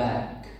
Back.